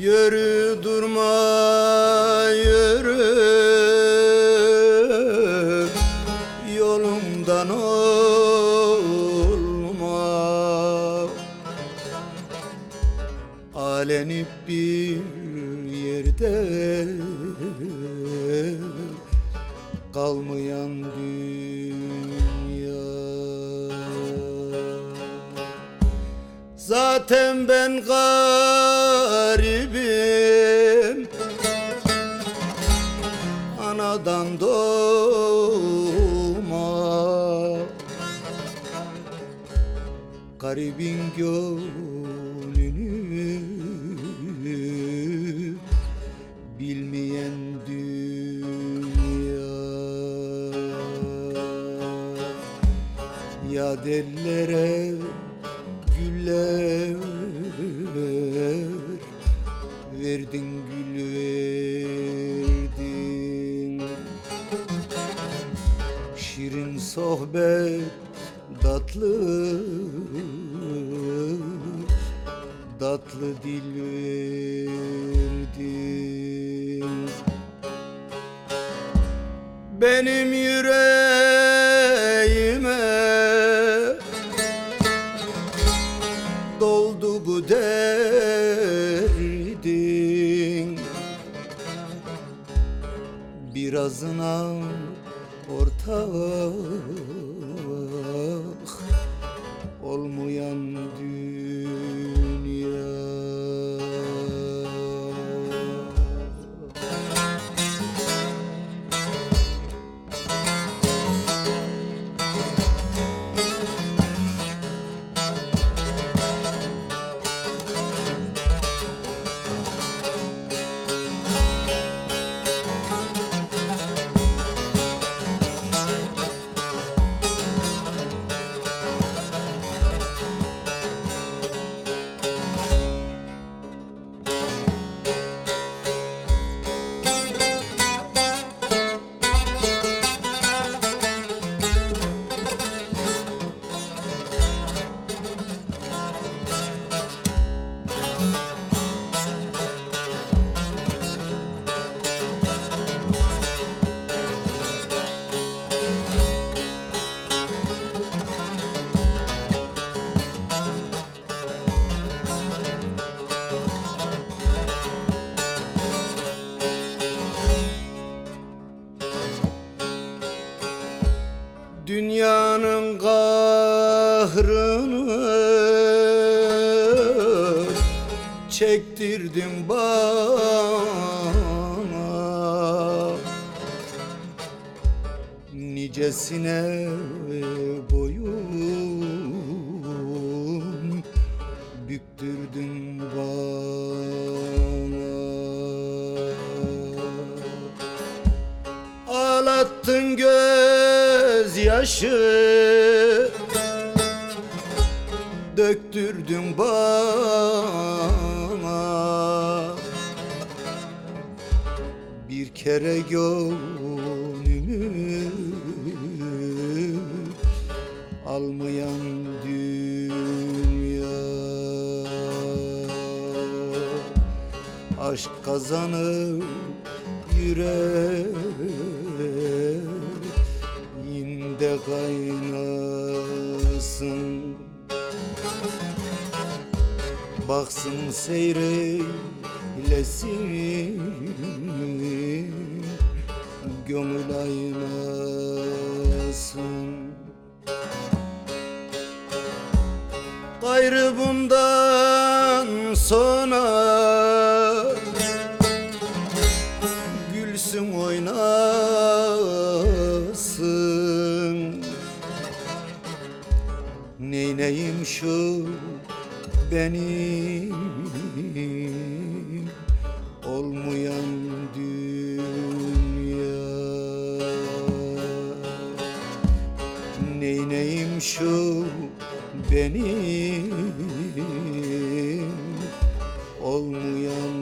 Yürü durma yürü. Yolumdan olma. Alenip bir yerde Kalmayan dünya. Zaten ben garibim. Anadan doğma. Garibin gönlünü Bilmeyen dünya. Ya dellere Verdin gül verdin. Şirin sohbet tatlı Tatlı dil verdin. Benim yüreğime doldu bu derdin Birazına ortak olmayan dünya Dünyanın kahrını çektirdin bana. Nicesine boyun büktürdün bana. Ağlattın göğe gözyaşı Döktürdün bana. Bir kere gönlümü Almayan dünya. Aşk kazanır kaynasın. Baksın seyreylesin Gönül aynasın. Gayrı bundan sonra benim şu benim olmayan dünya. Neyneyim şu benim olmayan